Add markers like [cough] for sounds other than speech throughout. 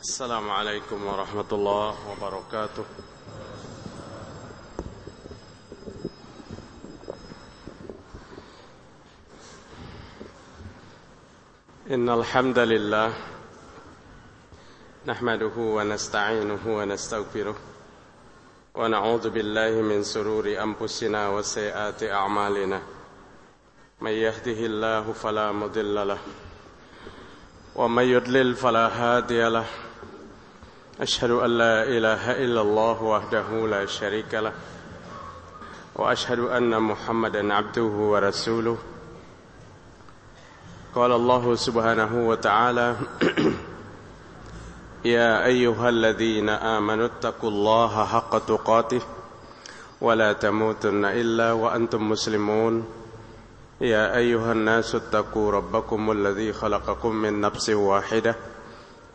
السلام عليكم ورحمة الله وبركاته. إن الحمد لله نحمده ونستعينه ونستغفره ونعوذ بالله من سرور أنفسنا وسيئات أعمالنا. من يهده الله فلا مضل له ومن يضلل فلا هادي له. أشهد أن لا إله إلا الله وحده لا شريك له وأشهد أن محمدا عبده ورسوله. قال الله سبحانه وتعالى [clears throat] يا أيها الذين آمنوا اتقوا الله حق تقاته ولا تموتن إلا وأنتم مسلمون. يا أيها الناس اتقوا ربكم الذي خلقكم من نفس واحدة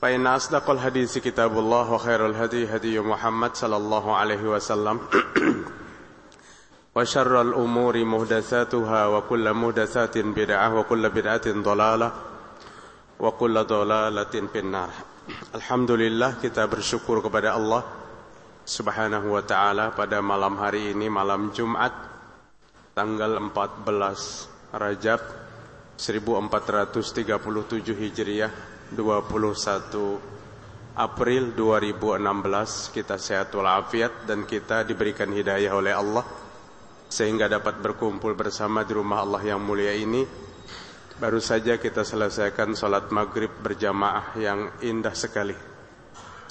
فإن أصدق الحديث كتاب الله وخير الهدي هدي محمد صلى الله عليه وسلم وشر الأمور مهدثاتها وكل مهدثات بدعة وكل بدعة ضلالة وكل ضلالة في النار Alhamdulillah kita bersyukur kepada Allah Subhanahu wa taala pada malam hari ini malam Jumat tanggal 14 Rajab 1437 Hijriah 21 April 2016 kita sehat walafiat dan kita diberikan hidayah oleh Allah sehingga dapat berkumpul bersama di rumah Allah yang mulia ini. Baru saja kita selesaikan sholat maghrib berjamaah yang indah sekali.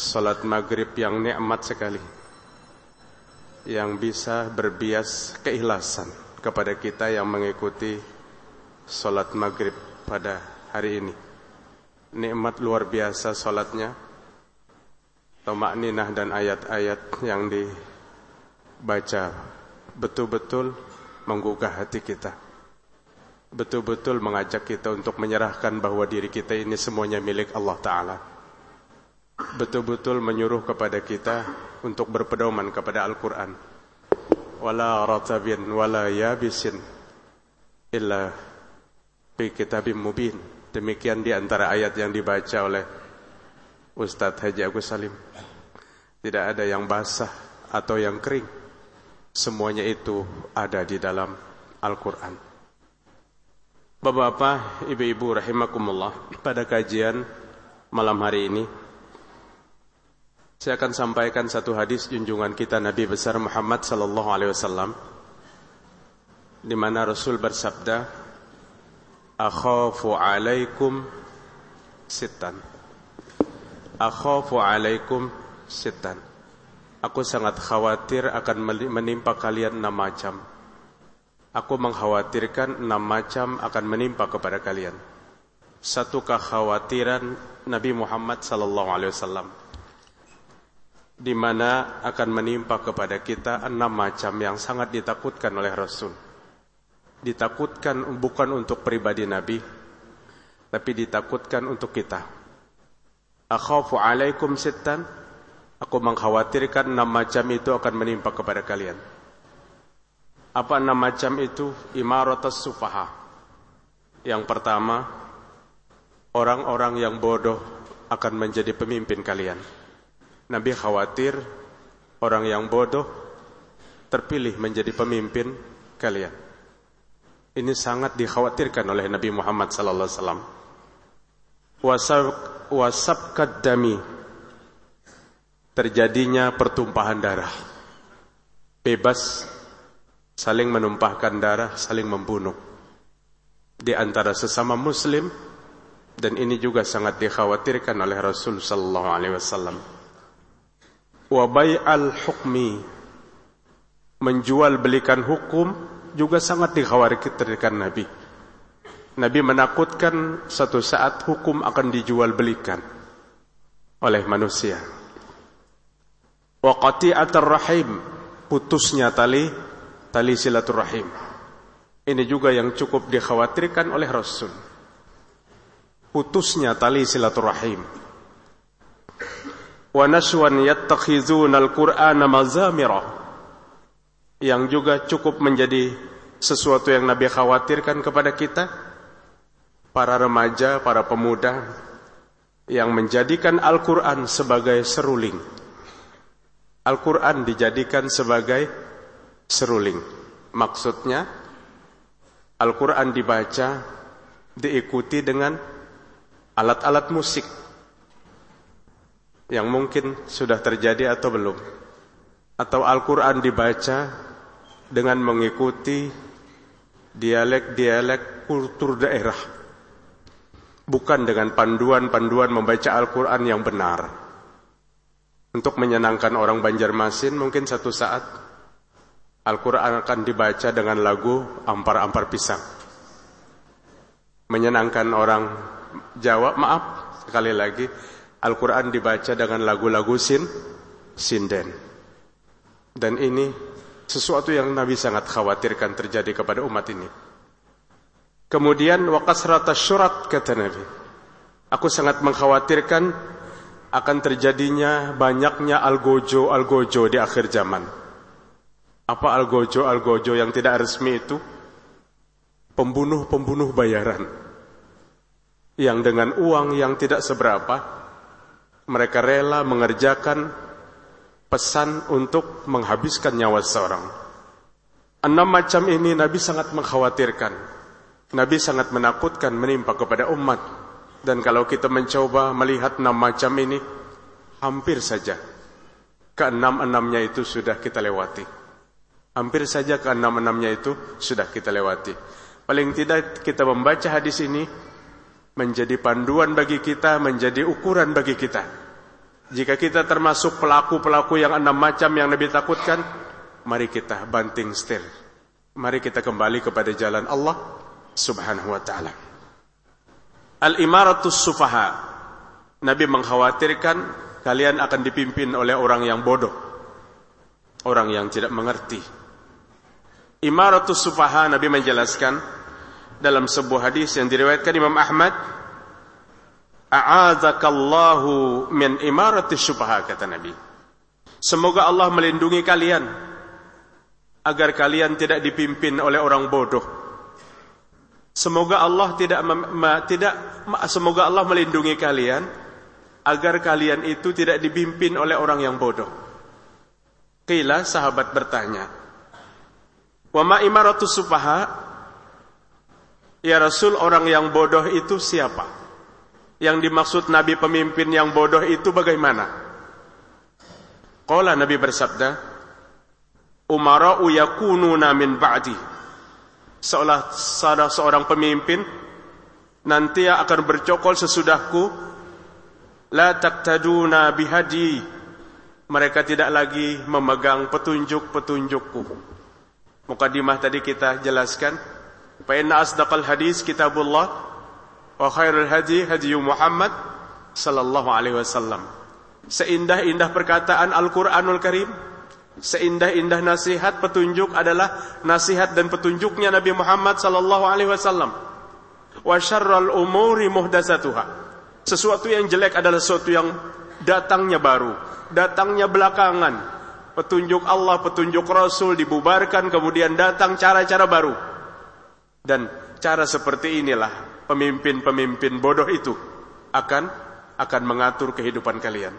Sholat maghrib yang nikmat sekali. Yang bisa berbias keikhlasan kepada kita yang mengikuti sholat maghrib pada hari ini Nikmat luar biasa sholatnya Tomak ninah dan ayat-ayat yang dibaca Betul-betul menggugah hati kita betul-betul mengajak kita untuk menyerahkan bahwa diri kita ini semuanya milik Allah Ta'ala. Betul-betul menyuruh kepada kita untuk berpedoman kepada Al-Quran. Wala ratabin wala yabisin illa fi kitabim mubin. Demikian di antara ayat yang dibaca oleh Ustadz Haji Agus Salim. Tidak ada yang basah atau yang kering. Semuanya itu ada di dalam Al-Quran. Bapak-bapak, ibu-ibu rahimakumullah, pada kajian malam hari ini saya akan sampaikan satu hadis junjungan kita Nabi besar Muhammad sallallahu alaihi wasallam di mana Rasul bersabda, "Akhafu 'alaikum sittan." Akhafu 'alaikum sittan. Aku sangat khawatir akan menimpa kalian enam macam Aku mengkhawatirkan enam macam akan menimpa kepada kalian. Satu kekhawatiran Nabi Muhammad sallallahu alaihi wasallam di mana akan menimpa kepada kita enam macam yang sangat ditakutkan oleh Rasul. Ditakutkan bukan untuk pribadi Nabi, tapi ditakutkan untuk kita. Akhafu alaikum sittan, aku mengkhawatirkan enam macam itu akan menimpa kepada kalian. Apa enam macam itu? Imaratus sufaha. Yang pertama, orang-orang yang bodoh akan menjadi pemimpin kalian. Nabi khawatir orang yang bodoh terpilih menjadi pemimpin kalian. Ini sangat dikhawatirkan oleh Nabi Muhammad sallallahu alaihi wasallam. Wasab kadami terjadinya pertumpahan darah. Bebas saling menumpahkan darah, saling membunuh di antara sesama muslim dan ini juga sangat dikhawatirkan oleh Rasul sallallahu alaihi wasallam. Wa bai'al hukmi menjual belikan hukum juga sangat dikhawatirkan Nabi. Nabi menakutkan satu saat hukum akan dijual belikan oleh manusia. Wa qati'atar rahim, putusnya tali tali silaturahim. Ini juga yang cukup dikhawatirkan oleh Rasul. Putusnya tali silaturahim. Wa naswan yattakhizuna al-Qur'ana mazamira. Yang juga cukup menjadi sesuatu yang Nabi khawatirkan kepada kita para remaja, para pemuda yang menjadikan Al-Qur'an sebagai seruling. Al-Qur'an dijadikan sebagai seruling. Maksudnya Al-Qur'an dibaca diikuti dengan alat-alat musik yang mungkin sudah terjadi atau belum. Atau Al-Qur'an dibaca dengan mengikuti dialek-dialek kultur daerah. Bukan dengan panduan-panduan membaca Al-Quran yang benar. Untuk menyenangkan orang Banjarmasin mungkin satu saat Al-Quran akan dibaca dengan lagu ampar-ampar pisang. Menyenangkan orang Jawa, maaf sekali lagi, Al-Quran dibaca dengan lagu-lagu sin, sinden. Dan ini sesuatu yang Nabi sangat khawatirkan terjadi kepada umat ini. Kemudian waqasrata syurat kata Nabi. Aku sangat mengkhawatirkan akan terjadinya banyaknya algojo algojo di akhir zaman. Apa algojo algojo yang tidak resmi itu? Pembunuh-pembunuh bayaran. Yang dengan uang yang tidak seberapa mereka rela mengerjakan pesan untuk menghabiskan nyawa seseorang. Enam macam ini Nabi sangat mengkhawatirkan. Nabi sangat menakutkan menimpa kepada umat. Dan kalau kita mencoba melihat enam macam ini, hampir saja keenam-enamnya itu sudah kita lewati. Hampir saja keenam-enamnya itu sudah kita lewati. Paling tidak kita membaca hadis ini menjadi panduan bagi kita, menjadi ukuran bagi kita jika kita termasuk pelaku-pelaku yang enam macam yang Nabi takutkan, mari kita banting setir. Mari kita kembali kepada jalan Allah Subhanahu wa taala. Al-imaratus sufaha. Nabi mengkhawatirkan kalian akan dipimpin oleh orang yang bodoh. Orang yang tidak mengerti. Imaratus sufaha Nabi menjelaskan dalam sebuah hadis yang diriwayatkan Imam Ahmad A'adzakallahu min imarati syubha kata Nabi. Semoga Allah melindungi kalian agar kalian tidak dipimpin oleh orang bodoh. Semoga Allah tidak tidak semoga Allah melindungi kalian agar kalian itu tidak dipimpin oleh orang yang bodoh. Kila sahabat bertanya, "Wa ma imaratu sufaha?" Ya Rasul, orang yang bodoh itu siapa? Yang dimaksud Nabi pemimpin yang bodoh itu bagaimana? Qala Nabi bersabda, Umara'u yakununa min ba'di. Seolah salah seorang pemimpin nanti akan bercokol sesudahku la taktaduna bihadi mereka tidak lagi memegang petunjuk-petunjukku mukadimah tadi kita jelaskan fa inna asdaqal hadis kitabullah wa khairul hadi hadi Muhammad sallallahu alaihi wasallam. Seindah-indah perkataan Al-Qur'anul Karim, seindah-indah nasihat petunjuk adalah nasihat dan petunjuknya Nabi Muhammad sallallahu alaihi wasallam. Wa syarrul umuri muhdatsatuha. Sesuatu yang jelek adalah sesuatu yang datangnya baru, datangnya belakangan. Petunjuk Allah, petunjuk Rasul dibubarkan kemudian datang cara-cara baru. Dan cara seperti inilah pemimpin-pemimpin bodoh itu akan akan mengatur kehidupan kalian.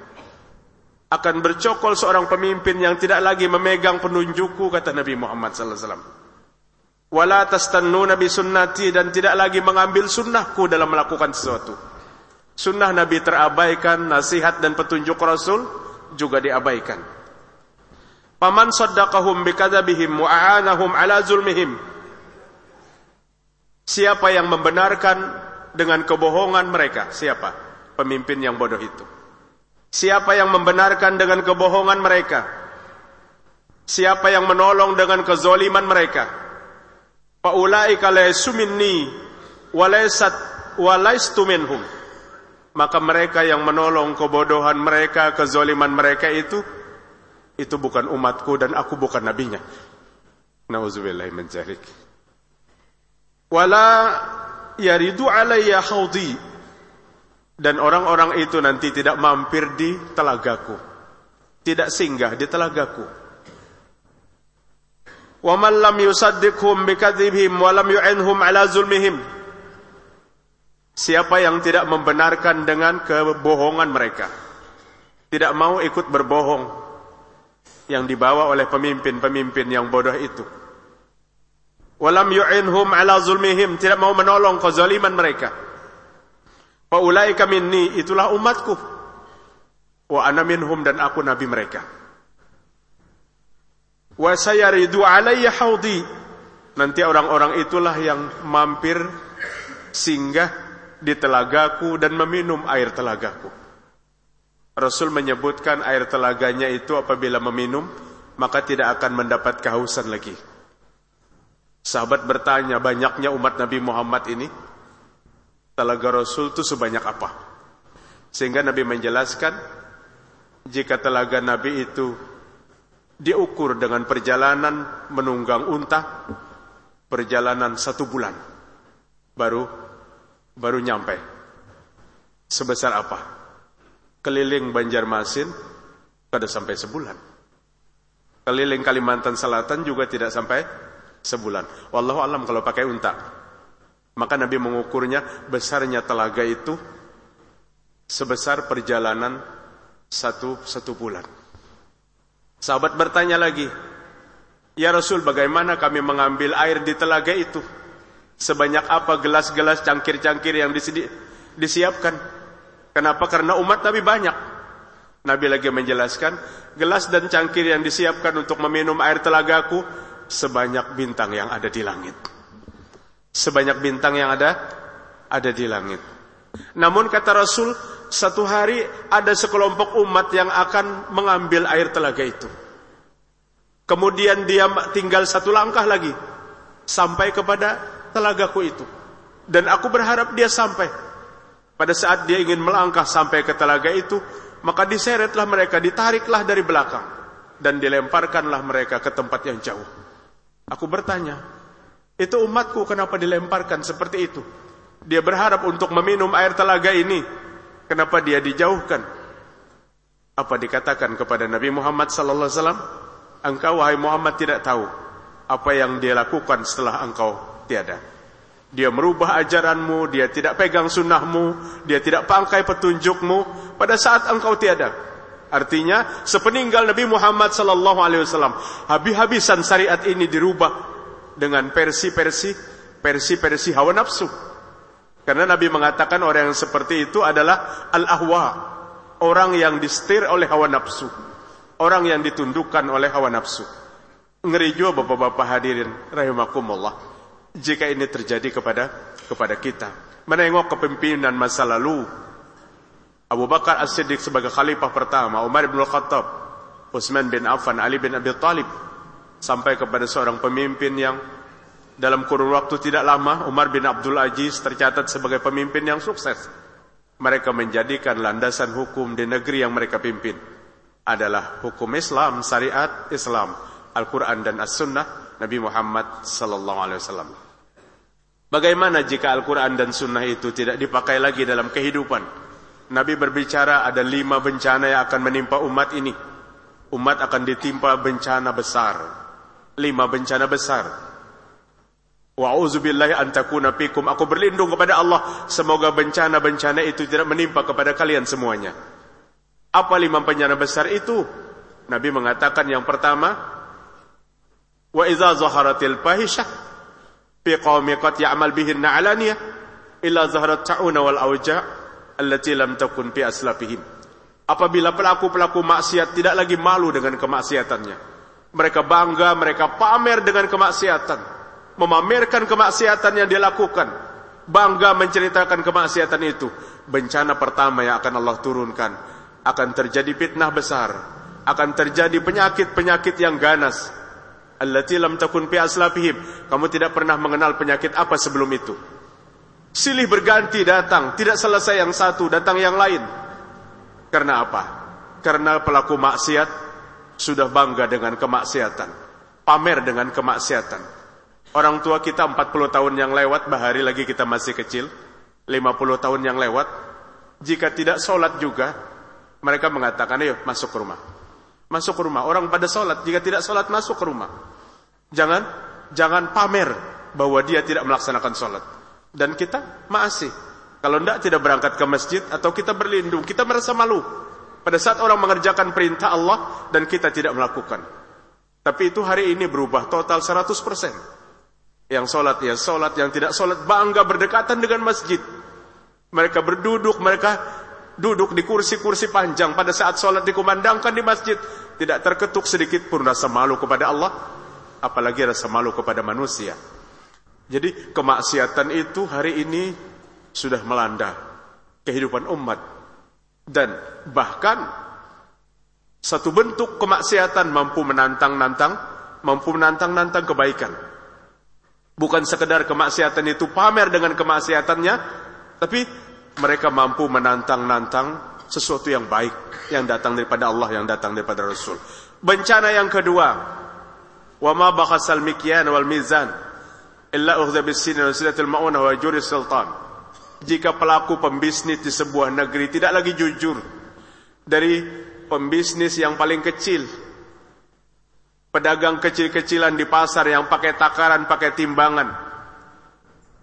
Akan bercokol seorang pemimpin yang tidak lagi memegang penunjukku kata Nabi Muhammad sallallahu alaihi wasallam. Wala tastannuna bi sunnati dan tidak lagi mengambil sunnahku dalam melakukan sesuatu. Sunnah Nabi terabaikan, nasihat dan petunjuk Rasul juga diabaikan. Paman saddaqahum bikadzabihim a'anahum ala zulmihim Siapa yang membenarkan dengan kebohongan mereka? Siapa? Pemimpin yang bodoh itu. Siapa yang membenarkan dengan kebohongan mereka? Siapa yang menolong dengan kezoliman mereka? Faulaika laysu minni walaysat walaistu minhum. Maka mereka yang menolong kebodohan mereka, kezoliman mereka itu itu bukan umatku dan aku bukan nabinya. Nauzubillah min dzalik. Wala yaridu alayya haudi dan orang-orang itu nanti tidak mampir di telagaku. Tidak singgah di telagaku. Wa man lam yusaddiqhum bikadzibihim wa lam yu'inhum ala zulmihim. Siapa yang tidak membenarkan dengan kebohongan mereka, tidak mau ikut berbohong yang dibawa oleh pemimpin-pemimpin yang bodoh itu. Walam yu'inhum ala zulmihim, tidak mau menolong kezaliman mereka. Fa ulaika minni, itulah umatku. Wa ana minhum dan aku nabi mereka. Wa sayaridu alayya haudi. Nanti orang-orang itulah yang mampir singgah di telagaku dan meminum air telagaku. Rasul menyebutkan air telaganya itu apabila meminum, maka tidak akan mendapat kehausan lagi. Sahabat bertanya, banyaknya umat Nabi Muhammad ini, telaga Rasul itu sebanyak apa? Sehingga Nabi menjelaskan, jika telaga Nabi itu diukur dengan perjalanan menunggang unta, perjalanan satu bulan, baru baru nyampe. Sebesar apa? Keliling Banjarmasin pada sampai sebulan. Keliling Kalimantan Selatan juga tidak sampai sebulan. Wallahu alam kalau pakai unta. Maka Nabi mengukurnya besarnya telaga itu sebesar perjalanan satu satu bulan. Sahabat bertanya lagi, Ya Rasul bagaimana kami mengambil air di telaga itu? Sebanyak apa gelas-gelas cangkir-cangkir yang disedi disiapkan. Kenapa? Karena umat Nabi banyak. Nabi lagi menjelaskan, gelas dan cangkir yang disiapkan untuk meminum air telagaku sebanyak bintang yang ada di langit. Sebanyak bintang yang ada ada di langit. Namun kata Rasul, satu hari ada sekelompok umat yang akan mengambil air telaga itu. Kemudian dia tinggal satu langkah lagi sampai kepada telagaku itu. Dan aku berharap dia sampai. Pada saat dia ingin melangkah sampai ke telaga itu, maka diseretlah mereka, ditariklah dari belakang. Dan dilemparkanlah mereka ke tempat yang jauh. Aku bertanya, itu umatku kenapa dilemparkan seperti itu? Dia berharap untuk meminum air telaga ini. Kenapa dia dijauhkan? Apa dikatakan kepada Nabi Muhammad sallallahu alaihi wasallam? Engkau wahai Muhammad tidak tahu apa yang dia lakukan setelah engkau tiada. Dia merubah ajaranmu, dia tidak pegang sunnahmu, dia tidak pangkai petunjukmu pada saat engkau tiada. Artinya, sepeninggal Nabi Muhammad sallallahu alaihi wasallam, habis-habisan syariat ini dirubah dengan versi-versi versi-versi hawa nafsu. Karena Nabi mengatakan orang yang seperti itu adalah al-ahwa, orang yang disetir oleh hawa nafsu, orang yang ditundukkan oleh hawa nafsu. Ngeri juga bapak-bapak hadirin rahimakumullah jika ini terjadi kepada kepada kita. Menengok kepemimpinan masa lalu Abu Bakar As-Siddiq sebagai khalifah pertama, Umar bin Khattab, Utsman bin Affan, Ali bin Abi Thalib sampai kepada seorang pemimpin yang dalam kurun waktu tidak lama Umar bin Abdul Aziz tercatat sebagai pemimpin yang sukses. Mereka menjadikan landasan hukum di negeri yang mereka pimpin adalah hukum Islam, syariat Islam, Al-Quran dan As-Sunnah Nabi Muhammad sallallahu alaihi wasallam. Bagaimana jika Al-Quran dan Sunnah itu tidak dipakai lagi dalam kehidupan? Nabi berbicara ada lima bencana yang akan menimpa umat ini. Umat akan ditimpa bencana besar. Lima bencana besar. Wa'udzubillahi antakuna fikum. Aku berlindung kepada Allah. Semoga bencana-bencana itu tidak menimpa kepada kalian semuanya. Apa lima bencana besar itu? Nabi mengatakan yang pertama, Wa idza zaharatil fahisyah fi qaumi qad ya'mal alaniyah illa zaharat ta'una wal allati lam takun fi aslafihim. Apabila pelaku-pelaku maksiat tidak lagi malu dengan kemaksiatannya. Mereka bangga, mereka pamer dengan kemaksiatan. Memamerkan kemaksiatan yang dilakukan. Bangga menceritakan kemaksiatan itu. Bencana pertama yang akan Allah turunkan. Akan terjadi fitnah besar. Akan terjadi penyakit-penyakit yang ganas allati lam takun fi aslafihim. Kamu tidak pernah mengenal penyakit apa sebelum itu. Silih berganti datang, tidak selesai yang satu, datang yang lain. Karena apa? Karena pelaku maksiat sudah bangga dengan kemaksiatan, pamer dengan kemaksiatan. Orang tua kita 40 tahun yang lewat, bahari lagi kita masih kecil, 50 tahun yang lewat, jika tidak sholat juga, mereka mengatakan, ayo masuk ke rumah. Masuk ke rumah. Orang pada sholat, jika tidak sholat masuk ke rumah. Jangan, jangan pamer bahwa dia tidak melaksanakan sholat. Dan kita masih. Kalau tidak tidak berangkat ke masjid atau kita berlindung, kita merasa malu. Pada saat orang mengerjakan perintah Allah dan kita tidak melakukan. Tapi itu hari ini berubah total 100%. Yang sholat ya sholat, yang tidak sholat bangga berdekatan dengan masjid. Mereka berduduk, mereka duduk di kursi-kursi panjang pada saat sholat dikumandangkan di masjid. Tidak terketuk sedikit pun rasa malu kepada Allah, apalagi rasa malu kepada manusia. Jadi kemaksiatan itu hari ini sudah melanda kehidupan umat dan bahkan satu bentuk kemaksiatan mampu menantang-nantang, mampu menantang-nantang kebaikan. Bukan sekedar kemaksiatan itu pamer dengan kemaksiatannya, tapi mereka mampu menantang-nantang sesuatu yang baik yang datang daripada Allah, yang datang daripada Rasul. Bencana yang kedua, wa ma bakhasal mikyan wal mizan illa ukhza bis sin wa maunah wa juri sultan. Jika pelaku pembisnis di sebuah negeri tidak lagi jujur dari pembisnis yang paling kecil pedagang kecil-kecilan di pasar yang pakai takaran, pakai timbangan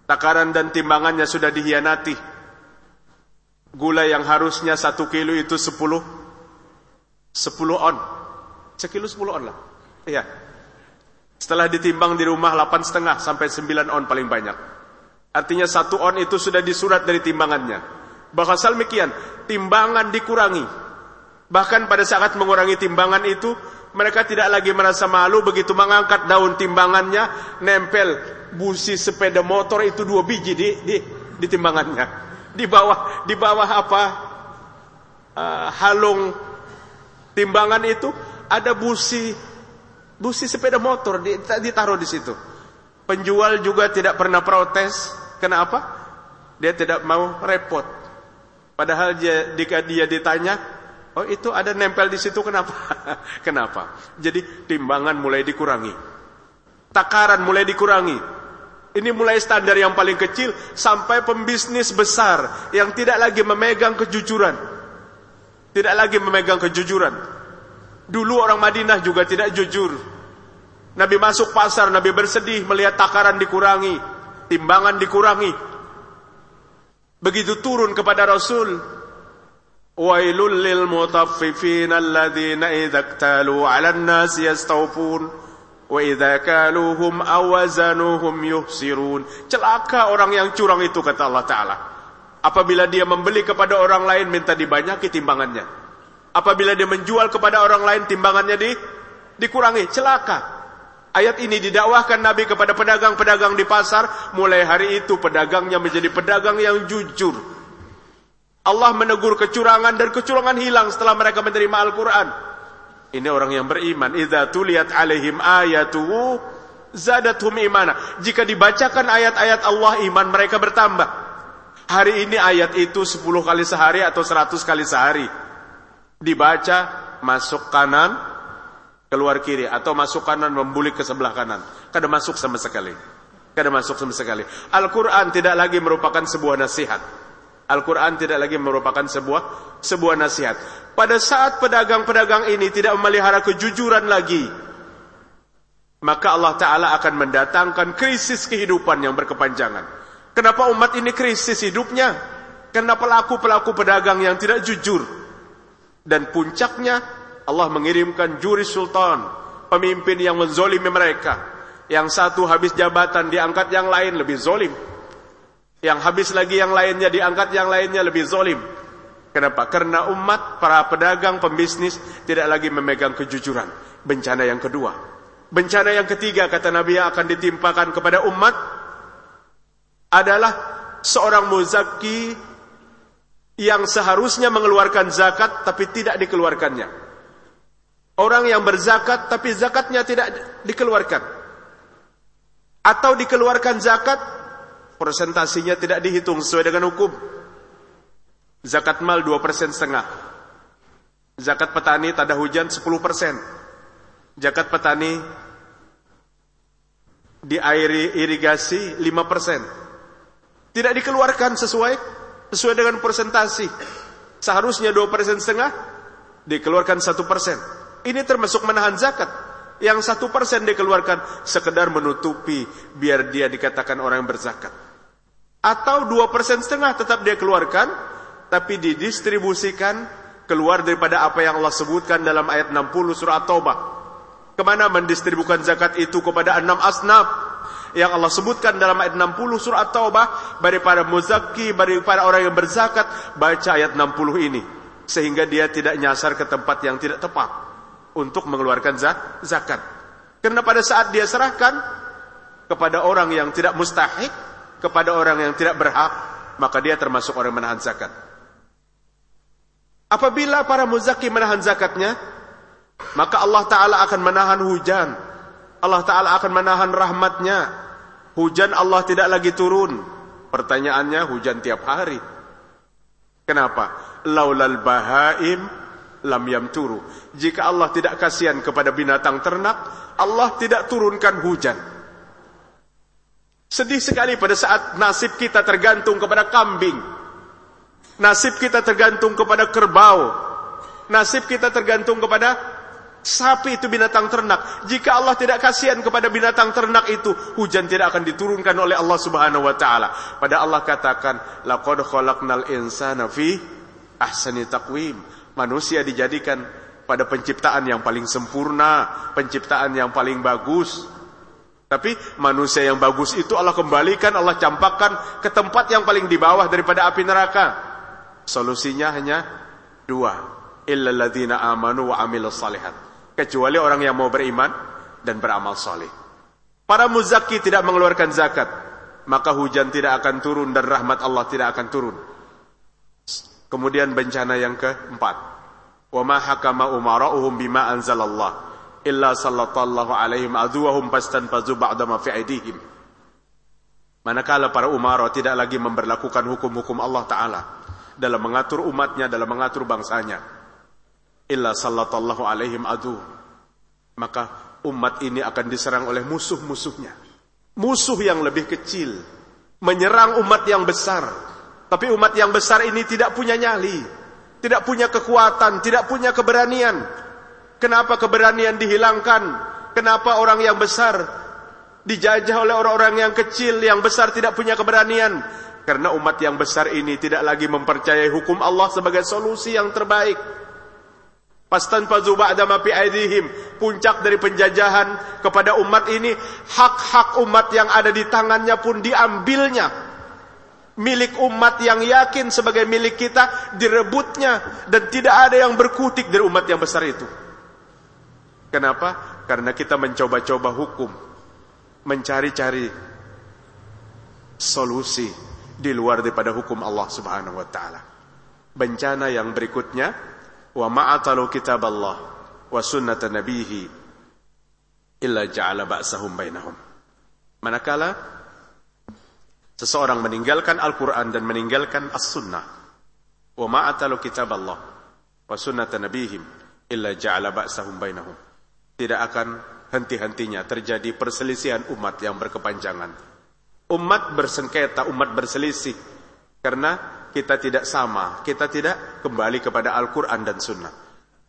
takaran dan timbangannya sudah dihianati gula yang harusnya satu kilo itu sepuluh sepuluh on sekilo sepuluh on lah. Iya setelah ditimbang di rumah delapan setengah sampai sembilan on paling banyak Artinya satu on itu sudah disurat dari timbangannya. Bahkan demikian, timbangan dikurangi. Bahkan pada saat mengurangi timbangan itu, mereka tidak lagi merasa malu begitu mengangkat daun timbangannya, nempel busi sepeda motor itu dua biji di, di, di timbangannya. Di bawah di bawah apa? Uh, halung timbangan itu ada busi busi sepeda motor ditaruh di situ. Penjual juga tidak pernah protes. Kenapa? Dia tidak mau repot. Padahal dia, jika dia ditanya, oh itu ada nempel di situ kenapa? [laughs] kenapa? Jadi timbangan mulai dikurangi. Takaran mulai dikurangi. Ini mulai standar yang paling kecil sampai pembisnis besar yang tidak lagi memegang kejujuran. Tidak lagi memegang kejujuran. Dulu orang Madinah juga tidak jujur. Nabi masuk pasar, Nabi bersedih melihat takaran dikurangi, timbangan dikurangi. Begitu turun kepada Rasul, Wailul lil mutaffifin alladhina idza iktalu 'alan nas yastawfun wa idza kaluhum awazanuhum yuhsirun. Celaka orang yang curang itu kata Allah taala. Apabila dia membeli kepada orang lain minta dibanyaki timbangannya. Apabila dia menjual kepada orang lain timbangannya di dikurangi, celaka. Ayat ini didakwahkan Nabi kepada pedagang-pedagang di pasar. Mulai hari itu pedagangnya menjadi pedagang yang jujur. Allah menegur kecurangan dan kecurangan hilang setelah mereka menerima Al-Quran. Ini orang yang beriman. Iza tuliyat alaihim ayatuhu zadathum imana. Jika dibacakan ayat-ayat Allah, iman mereka bertambah. Hari ini ayat itu 10 kali sehari atau 100 kali sehari. Dibaca, masuk kanan, keluar kiri atau masuk kanan membulik ke sebelah kanan. Kada masuk sama sekali. Kada masuk sama sekali. Al-Quran tidak lagi merupakan sebuah nasihat. Al-Quran tidak lagi merupakan sebuah sebuah nasihat. Pada saat pedagang-pedagang ini tidak memelihara kejujuran lagi, maka Allah Ta'ala akan mendatangkan krisis kehidupan yang berkepanjangan. Kenapa umat ini krisis hidupnya? Karena pelaku-pelaku pedagang yang tidak jujur. Dan puncaknya Allah mengirimkan juri sultan, pemimpin yang menzolimi mereka. Yang satu habis jabatan diangkat yang lain lebih zolim. Yang habis lagi yang lainnya diangkat yang lainnya lebih zolim. Kenapa? Karena umat, para pedagang, pembisnis tidak lagi memegang kejujuran. Bencana yang kedua. Bencana yang ketiga kata Nabi yang akan ditimpakan kepada umat adalah seorang muzaki yang seharusnya mengeluarkan zakat tapi tidak dikeluarkannya. Orang yang berzakat tapi zakatnya tidak dikeluarkan. Atau dikeluarkan zakat, persentasinya tidak dihitung sesuai dengan hukum. Zakat mal 2% setengah. Zakat petani tada hujan 10%. Zakat petani diairi irigasi 5%. Tidak dikeluarkan sesuai sesuai dengan persentasi. Seharusnya 2 persen setengah, dikeluarkan 1 persen. Ini termasuk menahan zakat. Yang 1 persen dikeluarkan sekedar menutupi biar dia dikatakan orang yang berzakat. Atau 2 persen setengah tetap dia keluarkan, tapi didistribusikan keluar daripada apa yang Allah sebutkan dalam ayat 60 surah At-Taubah. Ke mana mendistribukan zakat itu kepada enam asnaf yang Allah sebutkan dalam ayat 60 surah At-Taubah bagi para muzakki, bagi para orang yang berzakat, baca ayat 60 ini sehingga dia tidak nyasar ke tempat yang tidak tepat untuk mengeluarkan zakat. Karena pada saat dia serahkan kepada orang yang tidak mustahik, kepada orang yang tidak berhak, maka dia termasuk orang menahan zakat. Apabila para muzaki menahan zakatnya, maka Allah Ta'ala akan menahan hujan Allah Ta'ala akan menahan rahmatnya. Hujan Allah tidak lagi turun. Pertanyaannya hujan tiap hari. Kenapa? Laulal bahaim lam yam turu. Jika Allah tidak kasihan kepada binatang ternak, Allah tidak turunkan hujan. Sedih sekali pada saat nasib kita tergantung kepada kambing. Nasib kita tergantung kepada kerbau. Nasib kita tergantung kepada Sapi itu binatang ternak. Jika Allah tidak kasihan kepada binatang ternak itu, hujan tidak akan diturunkan oleh Allah Subhanahu wa taala. Pada Allah katakan, laqad khalaqnal insana fi ahsani taqwim. Manusia dijadikan pada penciptaan yang paling sempurna, penciptaan yang paling bagus. Tapi manusia yang bagus itu Allah kembalikan, Allah campakkan ke tempat yang paling di bawah daripada api neraka. Solusinya hanya dua. Illa ladhina amanu wa amilus salihat kecuali orang yang mau beriman dan beramal soleh. Para muzaki tidak mengeluarkan zakat, maka hujan tidak akan turun dan rahmat Allah tidak akan turun. Kemudian bencana yang keempat, wa ma hakama umara'uhum bima anzalallah illa sallallahu alaihim aduwahum fastanfazu ba'da ma fi aidihim. Manakala para umara tidak lagi memberlakukan hukum-hukum Allah Ta'ala dalam mengatur umatnya, dalam mengatur bangsanya illa sallallahu alaihim adu. Maka umat ini akan diserang oleh musuh-musuhnya. Musuh yang lebih kecil. Menyerang umat yang besar. Tapi umat yang besar ini tidak punya nyali. Tidak punya kekuatan. Tidak punya keberanian. Kenapa keberanian dihilangkan? Kenapa orang yang besar dijajah oleh orang-orang yang kecil yang besar tidak punya keberanian? Karena umat yang besar ini tidak lagi mempercayai hukum Allah sebagai solusi yang terbaik Fastanfazu ba'da ma fi aidihim. Puncak dari penjajahan kepada umat ini, hak-hak umat yang ada di tangannya pun diambilnya. Milik umat yang yakin sebagai milik kita direbutnya dan tidak ada yang berkutik dari umat yang besar itu. Kenapa? Karena kita mencoba-coba hukum, mencari-cari solusi di luar daripada hukum Allah Subhanahu wa taala. Bencana yang berikutnya wa ma'atalu kitab Allah wa sunnata nabihi illa ja'ala ba'sahum bainahum. Manakala seseorang meninggalkan Al-Quran dan meninggalkan As-Sunnah wa ma'atalu kitab Allah wa sunnata nabihim illa ja'ala ba'sahum bainahum. Tidak akan henti-hentinya terjadi perselisihan umat yang berkepanjangan. Umat bersengketa, umat berselisih karena kita tidak sama, kita tidak kembali kepada Al-Quran dan Sunnah.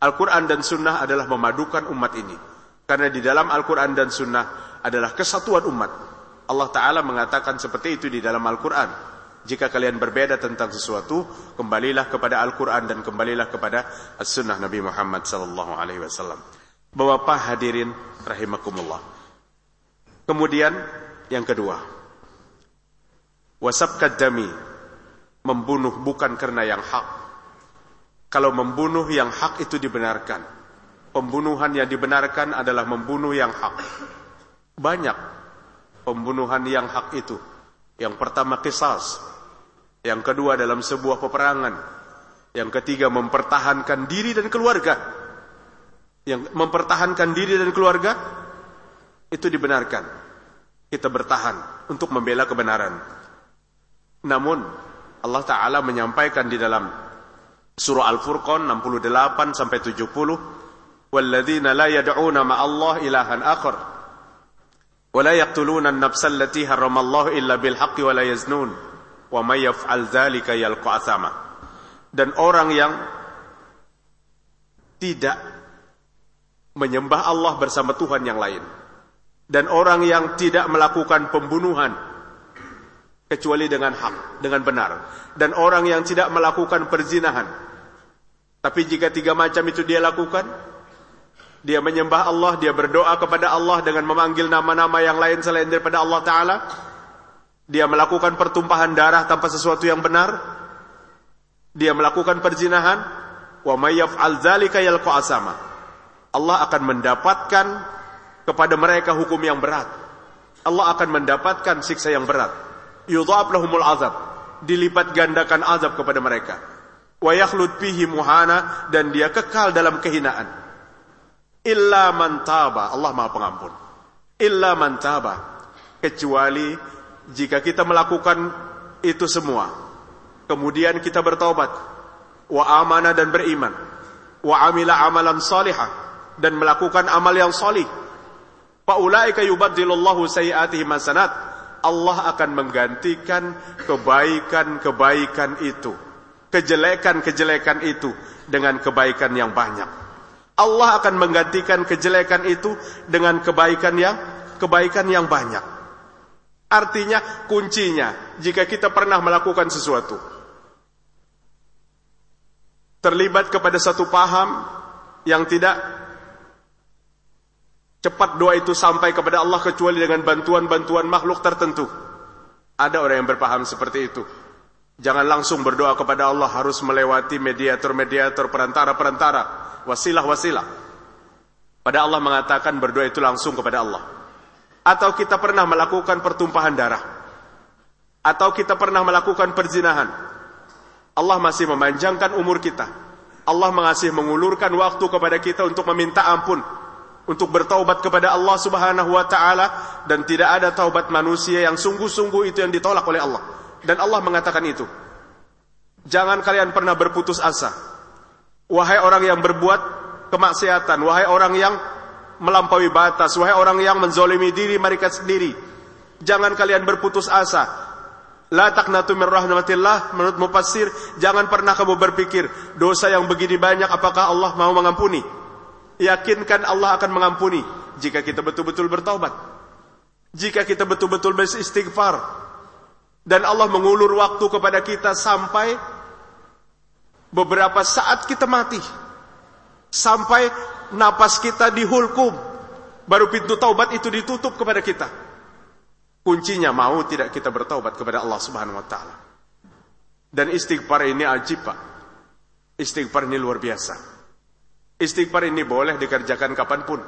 Al-Quran dan Sunnah adalah memadukan umat ini. Karena di dalam Al-Quran dan Sunnah adalah kesatuan umat. Allah Ta'ala mengatakan seperti itu di dalam Al-Quran. Jika kalian berbeda tentang sesuatu, kembalilah kepada Al-Quran dan kembalilah kepada As-Sunnah Nabi Muhammad Sallallahu Alaihi Wasallam. Bapak hadirin rahimakumullah. Kemudian yang kedua, wasabkad dami membunuh bukan karena yang hak. Kalau membunuh yang hak itu dibenarkan. Pembunuhan yang dibenarkan adalah membunuh yang hak. Banyak pembunuhan yang hak itu. Yang pertama kisas. Yang kedua dalam sebuah peperangan. Yang ketiga mempertahankan diri dan keluarga. Yang mempertahankan diri dan keluarga itu dibenarkan. Kita bertahan untuk membela kebenaran. Namun Allah Ta'ala menyampaikan di dalam surah Al-Furqan 68 sampai 70 walladzina la yad'una ma'allah ilahan akhar wa la yaqtuluna an-nafsa allati harramallahu illa bil haqqi wa la yaznun wa may yaf'al dzalika yalqa athama. Dan orang yang tidak menyembah Allah bersama Tuhan yang lain dan orang yang tidak melakukan pembunuhan kecuali dengan hak, dengan benar dan orang yang tidak melakukan perzinahan tapi jika tiga macam itu dia lakukan dia menyembah Allah, dia berdoa kepada Allah dengan memanggil nama-nama yang lain selain daripada Allah Ta'ala. Dia melakukan pertumpahan darah tanpa sesuatu yang benar. Dia melakukan perzinahan. Wa mayyaf al zalika yalqa asama. Allah akan mendapatkan kepada mereka hukum yang berat. Allah akan mendapatkan siksa yang berat. Yudha'ab lahumul azab. Dilipat gandakan azab kepada mereka. Wa yakhlud fihi muhana dan dia kekal dalam kehinaan. Illa man taba. Allah maha pengampun. Illa man taba. Kecuali jika kita melakukan itu semua. Kemudian kita bertaubat. Wa amana dan beriman. Wa amila amalan salihah. Dan melakukan amal yang salih. Fa'ulaika yubaddilullahu sayiatihim hasanat. Allah akan menggantikan kebaikan-kebaikan itu. Kejelekan-kejelekan itu dengan kebaikan yang banyak. Allah akan menggantikan kejelekan itu dengan kebaikan yang kebaikan yang banyak. Artinya kuncinya jika kita pernah melakukan sesuatu terlibat kepada satu paham yang tidak cepat doa itu sampai kepada Allah kecuali dengan bantuan-bantuan makhluk tertentu. Ada orang yang berpaham seperti itu. Jangan langsung berdoa kepada Allah harus melewati mediator-mediator perantara-perantara, wasilah-wasilah. Pada Allah mengatakan berdoa itu langsung kepada Allah. Atau kita pernah melakukan pertumpahan darah. Atau kita pernah melakukan perzinahan. Allah masih memanjangkan umur kita. Allah mengasih mengulurkan waktu kepada kita untuk meminta ampun, untuk bertaubat kepada Allah Subhanahu wa taala dan tidak ada taubat manusia yang sungguh-sungguh itu yang ditolak oleh Allah. Dan Allah mengatakan itu. Jangan kalian pernah berputus asa. Wahai orang yang berbuat kemaksiatan, wahai orang yang melampaui batas, wahai orang yang menzolimi diri mereka sendiri. Jangan kalian berputus asa. La taqnatu min rahmatillah menurut mufassir jangan pernah kamu berpikir dosa yang begini banyak apakah Allah mau mengampuni yakinkan Allah akan mengampuni jika kita betul-betul bertaubat jika kita betul-betul beristighfar dan Allah mengulur waktu kepada kita sampai beberapa saat kita mati. Sampai napas kita dihulkum. Baru pintu taubat itu ditutup kepada kita. Kuncinya mau tidak kita bertaubat kepada Allah Subhanahu wa taala. Dan istighfar ini ajib, Pak. Istighfar ini luar biasa. Istighfar ini boleh dikerjakan kapan pun.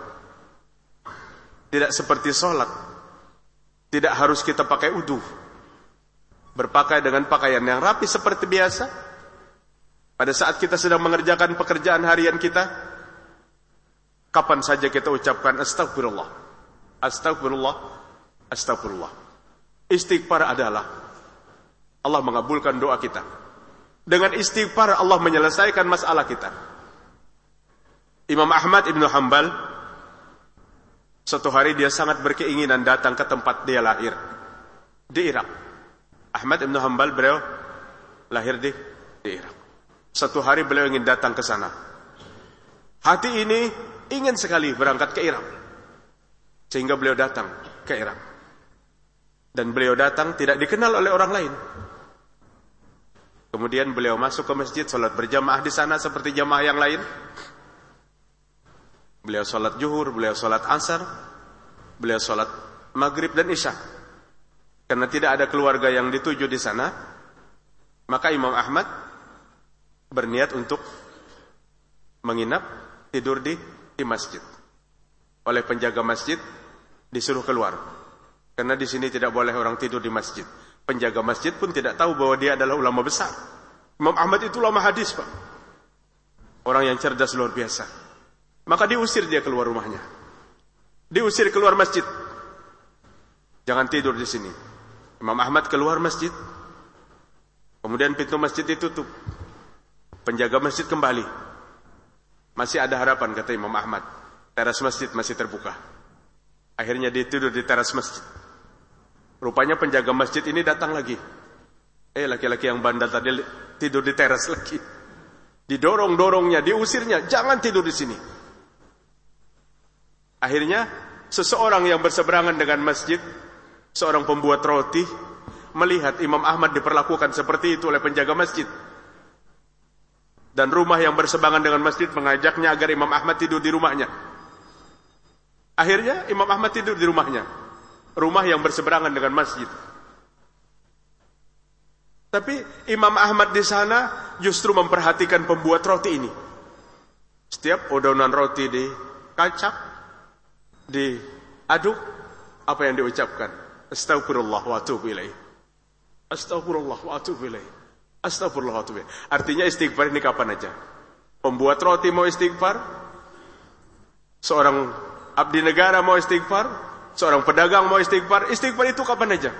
Tidak seperti sholat. Tidak harus kita pakai uduh berpakai dengan pakaian yang rapi seperti biasa. Pada saat kita sedang mengerjakan pekerjaan harian kita, kapan saja kita ucapkan astagfirullah. Astagfirullah, astagfirullah. Istighfar adalah Allah mengabulkan doa kita. Dengan istighfar Allah menyelesaikan masalah kita. Imam Ahmad Ibn Hanbal Suatu hari dia sangat berkeinginan datang ke tempat dia lahir di Irak. Ahmad Ibn Hanbal beliau lahir di, di Irak. Satu hari beliau ingin datang ke sana. Hati ini ingin sekali berangkat ke Irak. Sehingga beliau datang ke Irak. Dan beliau datang tidak dikenal oleh orang lain. Kemudian beliau masuk ke masjid, sholat berjamaah di sana seperti jamaah yang lain. Beliau sholat juhur, beliau sholat asar, beliau sholat maghrib dan isya karena tidak ada keluarga yang dituju di sana, maka Imam Ahmad berniat untuk menginap tidur di di masjid. Oleh penjaga masjid disuruh keluar. Karena di sini tidak boleh orang tidur di masjid. Penjaga masjid pun tidak tahu bahwa dia adalah ulama besar. Imam Ahmad itu ulama hadis, Pak. Orang yang cerdas luar biasa. Maka diusir dia keluar rumahnya. Diusir keluar masjid. Jangan tidur di sini. Imam Ahmad keluar masjid. Kemudian pintu masjid ditutup. Penjaga masjid kembali. Masih ada harapan kata Imam Ahmad. Teras masjid masih terbuka. Akhirnya dia tidur di teras masjid. Rupanya penjaga masjid ini datang lagi. Eh laki-laki yang bandel tadi tidur di teras lagi. Didorong-dorongnya, diusirnya, jangan tidur di sini. Akhirnya seseorang yang berseberangan dengan masjid, seorang pembuat roti, melihat Imam Ahmad diperlakukan seperti itu oleh penjaga masjid. Dan rumah yang berseberangan dengan masjid mengajaknya agar Imam Ahmad tidur di rumahnya. Akhirnya Imam Ahmad tidur di rumahnya. Rumah yang berseberangan dengan masjid. Tapi Imam Ahmad di sana justru memperhatikan pembuat roti ini. Setiap adonan roti di dikacap, diaduk, apa yang diucapkan? Astagfirullah wa atubu ilaih. Astagfirullah wa atubu ilaih. Astagfirullah wa atubu ilaih. Artinya istighfar ini kapan aja? Pembuat roti mau istighfar? Seorang abdi negara mau istighfar? Seorang pedagang mau istighfar? Istighfar itu kapan aja?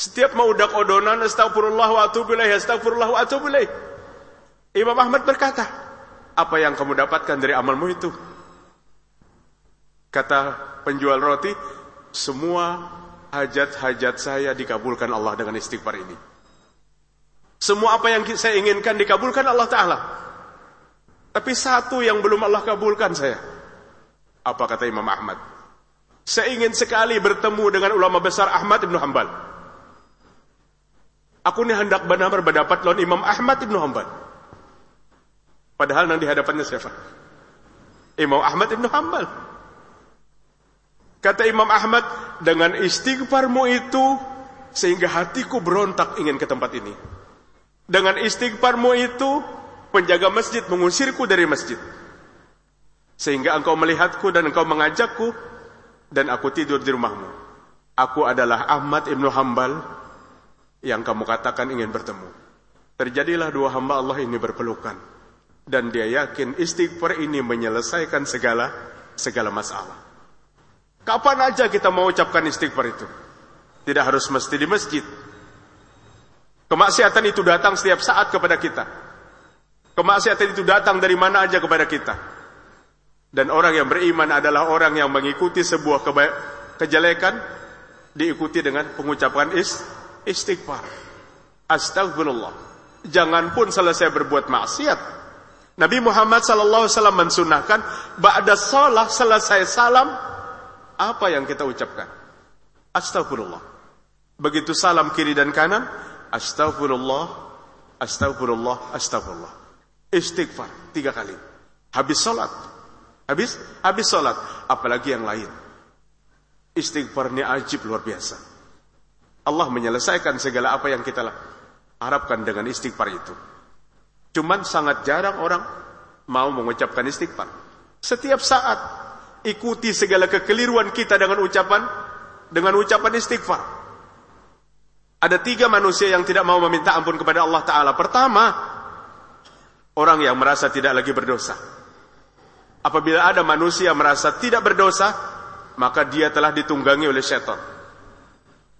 Setiap mau udak odonan, astagfirullah wa atubu ilaih, astagfirullah wa atubu ilaih. Imam Ahmad berkata, apa yang kamu dapatkan dari amalmu itu? Kata penjual roti, semua hajat-hajat saya dikabulkan Allah dengan istighfar ini. Semua apa yang saya inginkan dikabulkan Allah Ta'ala. Tapi satu yang belum Allah kabulkan saya. Apa kata Imam Ahmad? Saya ingin sekali bertemu dengan ulama besar Ahmad Ibn Hanbal. Aku ini hendak benar-benar berdapat lawan Imam Ahmad Ibn Hanbal. Padahal nanti hadapannya siapa? Imam Ahmad Ibn Hanbal. Kata Imam Ahmad, dengan istighfarmu itu sehingga hatiku berontak ingin ke tempat ini. Dengan istighfarmu itu penjaga masjid mengusirku dari masjid. Sehingga engkau melihatku dan engkau mengajakku dan aku tidur di rumahmu. Aku adalah Ahmad Ibnu Hambal yang kamu katakan ingin bertemu. Terjadilah dua hamba Allah ini berpelukan dan dia yakin istighfar ini menyelesaikan segala segala masalah. Kapan aja kita mau ucapkan istighfar itu. Tidak harus mesti di masjid. Kemaksiatan itu datang setiap saat kepada kita. Kemaksiatan itu datang dari mana aja kepada kita. Dan orang yang beriman adalah orang yang mengikuti sebuah kejelekan diikuti dengan pengucapan is istighfar. Astagfirullah. Jangan pun selesai berbuat maksiat. Nabi Muhammad sallallahu alaihi wasallam mensunahkan ba'da salat selesai salam apa yang kita ucapkan? Astagfirullah. Begitu salam kiri dan kanan, astagfirullah, astagfirullah, astagfirullah. Istighfar tiga kali. Habis salat. Habis habis salat, apalagi yang lain. Istighfarnya ajib luar biasa. Allah menyelesaikan segala apa yang kita harapkan dengan istighfar itu. Cuman sangat jarang orang mau mengucapkan istighfar. Setiap saat ikuti segala kekeliruan kita dengan ucapan dengan ucapan istighfar. Ada tiga manusia yang tidak mau meminta ampun kepada Allah Ta'ala. Pertama, orang yang merasa tidak lagi berdosa. Apabila ada manusia merasa tidak berdosa, maka dia telah ditunggangi oleh setan.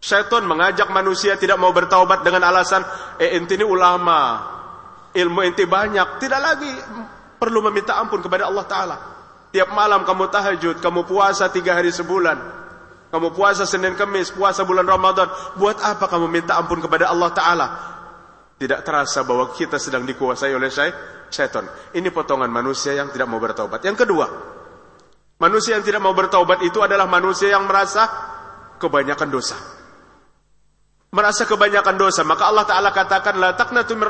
Setan mengajak manusia tidak mau bertaubat dengan alasan, eh inti ini ulama, ilmu inti banyak, tidak lagi perlu meminta ampun kepada Allah Ta'ala. Tiap malam kamu tahajud, kamu puasa tiga hari sebulan. Kamu puasa Senin Kemis, puasa bulan Ramadan. Buat apa kamu minta ampun kepada Allah Ta'ala? Tidak terasa bahwa kita sedang dikuasai oleh syaitan. Ini potongan manusia yang tidak mau bertaubat. Yang kedua, manusia yang tidak mau bertaubat itu adalah manusia yang merasa kebanyakan dosa. Merasa kebanyakan dosa. Maka Allah Ta'ala katakan, La taqnatu min.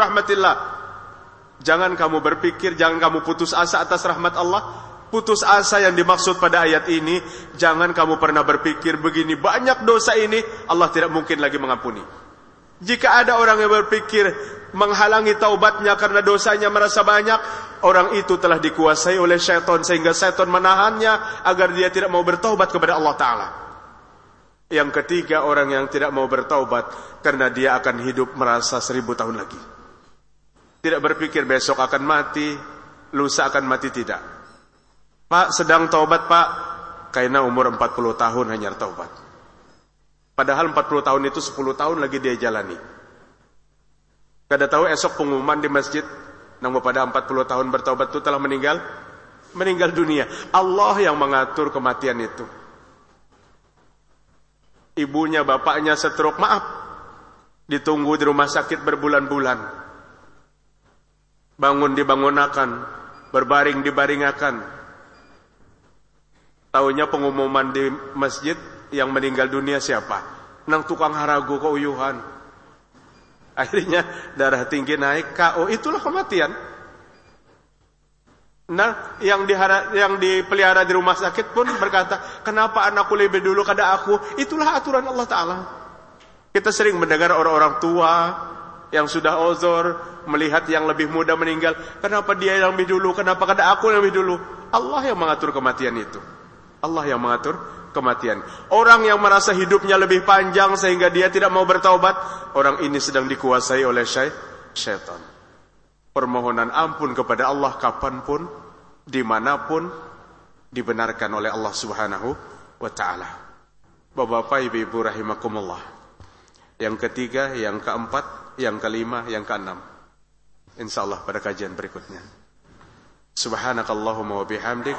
Jangan kamu berpikir, jangan kamu putus asa atas rahmat Allah putus asa yang dimaksud pada ayat ini, jangan kamu pernah berpikir begini banyak dosa ini Allah tidak mungkin lagi mengampuni. Jika ada orang yang berpikir menghalangi taubatnya karena dosanya merasa banyak, orang itu telah dikuasai oleh syaitan sehingga syaitan menahannya agar dia tidak mau bertaubat kepada Allah Taala. Yang ketiga orang yang tidak mau bertaubat karena dia akan hidup merasa seribu tahun lagi. Tidak berpikir besok akan mati, lusa akan mati tidak. Pak sedang taubat pak Karena umur 40 tahun hanya taubat Padahal 40 tahun itu 10 tahun lagi dia jalani Kada tahu esok pengumuman di masjid Nang pada 40 tahun bertaubat itu telah meninggal meninggal dunia. Allah yang mengatur kematian itu. Ibunya, bapaknya stroke, maaf. Ditunggu di rumah sakit berbulan-bulan. Bangun dibangunakan, berbaring dibaringakan. Tahunya pengumuman di masjid yang meninggal dunia siapa? Nang tukang haragu keuyuhan. Akhirnya darah tinggi naik, KO itulah kematian. Nah, yang dihara, yang dipelihara di rumah sakit pun berkata, kenapa anakku lebih dulu kada aku? Itulah aturan Allah Ta'ala. Kita sering mendengar orang-orang tua yang sudah ozor, melihat yang lebih muda meninggal. Kenapa dia yang lebih dulu? Kenapa kada aku yang lebih dulu? Allah yang mengatur kematian itu. Allah yang mengatur kematian. Orang yang merasa hidupnya lebih panjang sehingga dia tidak mau bertaubat, orang ini sedang dikuasai oleh syaitan. Permohonan ampun kepada Allah kapan pun di mana pun dibenarkan oleh Allah Subhanahu wa taala. Bapak-bapak, ibu-ibu rahimakumullah. Yang ketiga, yang keempat, yang kelima, yang keenam. Insyaallah pada kajian berikutnya. Subhanakallahumma wa bihamdik